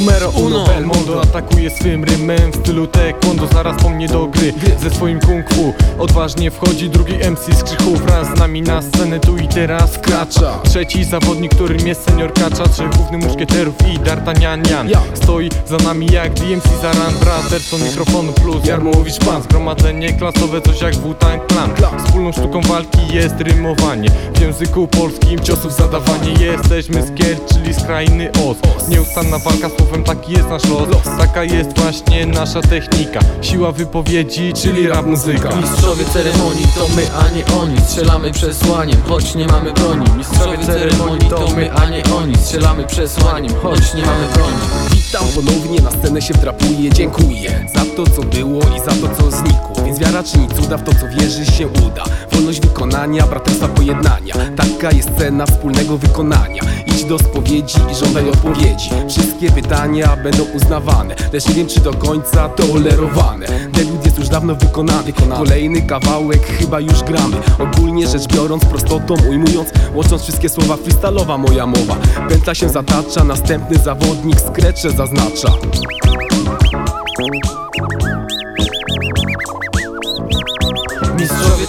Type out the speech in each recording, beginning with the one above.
número uno del mundo atakuje swym rymem W stylu taekwondo zaraz po mnie do gry. Ze swoim kung fu Odważnie wchodzi drugi MC z krzychu. Wraz z nami na scenę tu i teraz kracza. Trzeci zawodnik, którym jest senior kacza Trzech głównych muszkieterów i D'Artagnan Ja. Stoi za nami jak DMC Zaran Brotherson mikrofonu plus. Jarmowicz Pan. Zgromadzenie klasowe coś jak Wu-Tang Clan. Wspólną sztuką walki jest rymowanie. W języku polskim ciosów zadawanie. Jesteśmy z Kier, czyli z krainy Oz Nieustanna walka słowem, taki jest nasz los Taka jest właśnie nasza technika. Siła wypowiedzi, czyli rap muzyka. Mistrzowie ceremonii to my, a nie oni. Strzelamy przesłaniem, choć nie mamy broni. Mistrzowie ceremonii to my, a nie oni. Strzelamy przesłaniem, choć nie mamy broni. Witam ponownie, na scenę się wdrapuję Dziękuję za to co było i za to co znikło. Więc wiara czyni cuda, w to co wierzy się uda. Wolność wykonania, braterstwa pojednania. Taka jest cena wspólnego wykonania. Idź do spowiedzi i żądaj odpowiedzi. Wszystkie pytania będą uznawane Lecz nie wiem czy do końca tolerowane. Debiut jest już dawno wykonany. Kolejny kawałek chyba już gramy. Ogólnie rzecz biorąc, prostotą ujmując Łącząc wszystkie słowa, freestyle'owa moja mowa. Pętla się zatacza, następny zawodnik skrecze zaznacza Mistrzowie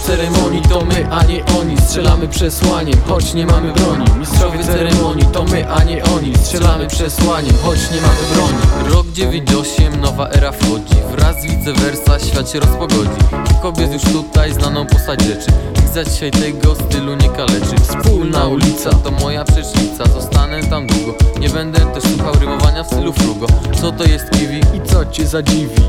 ceremonii to my, a nie oni. Strzelamy przesłaniem, choć nie mamy broni. Mistrzowie ceremonii to my, a nie oni. Strzelamy przesłaniem, choć nie mamy broni. Rok 98, nowa era wchodzi. Wraz vice versa, świat się rozpogodzi. Jest już tutaj, znaną postać rzeczy za dzisiaj tego stylu nie kaleczy. Wspólna ulica to moja przecznica. Zostanę tam długo. Nie będę też słuchał rymowania w stylu frugo Co to jest kiwi? I co cię zadziwi?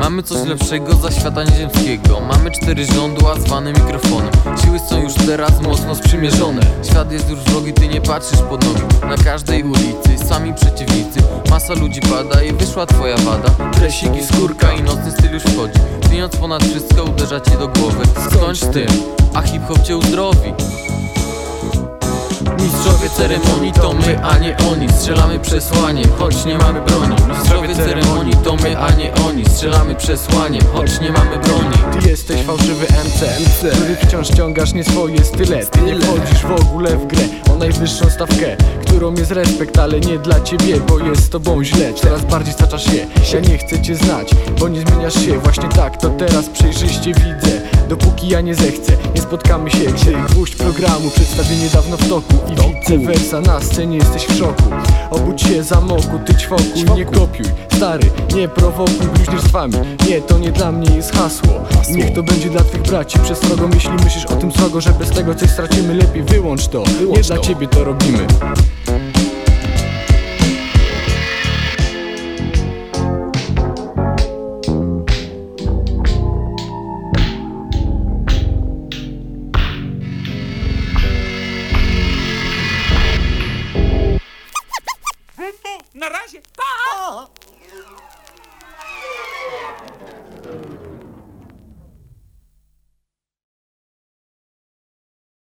Mamy coś lepszego za świata nieziemskiego Mamy cztery żądła zwane mikrofonem. Siły są już teraz mocno sprzymierzone. Świat jest już wrogi, ty nie patrzysz pod nogi. Na każdej ulicy sami przeciwnicy. Masa ludzi pada i wyszła twoja wada. Dresiki, skórka i nocny styl już wchodzi. Pieniądz ponad wszystko uderza cię do głowy. Skończ tym, a hip-hop cię uzdrowi Mistrzowie ceremonii to my, a nie oni. Strzelamy przesłaniem, choć nie mamy broni. Mistrzowie ceremonii to my, a nie oni. Strzelamy przesłaniem, choć nie mamy broni. Ty jesteś fałszywy MC, który wciąż ściągasz nie swoje style. Ty nie wchodzisz w ogóle w grę o najwyższą stawkę Którą jest respekt, ale nie dla ciebie, bo jest z tobą źle. Coraz bardziej staczasz się, ja nie chcę cię znać, bo nie zmieniasz się. Właśnie tak, to teraz przejrzyście widzę Dopóki ja nie zechcę, nie spotkamy się Gdzie. Gwóźdź programu, przedstawienie dawno w toku. I vice versa, na scenie jesteś w szoku. Obudź się zamoku, ty ćwoku. I nie kopiuj Stary, nie prowokuj. Bluźnierstwami Nie, to nie dla mnie jest hasło. Niech to będzie dla twych braci. Przestrogą, jeśli myślisz o tym srogo Że bez tego coś stracimy, lepiej wyłącz to. Nie dla ciebie to robimy Na razie. Pa!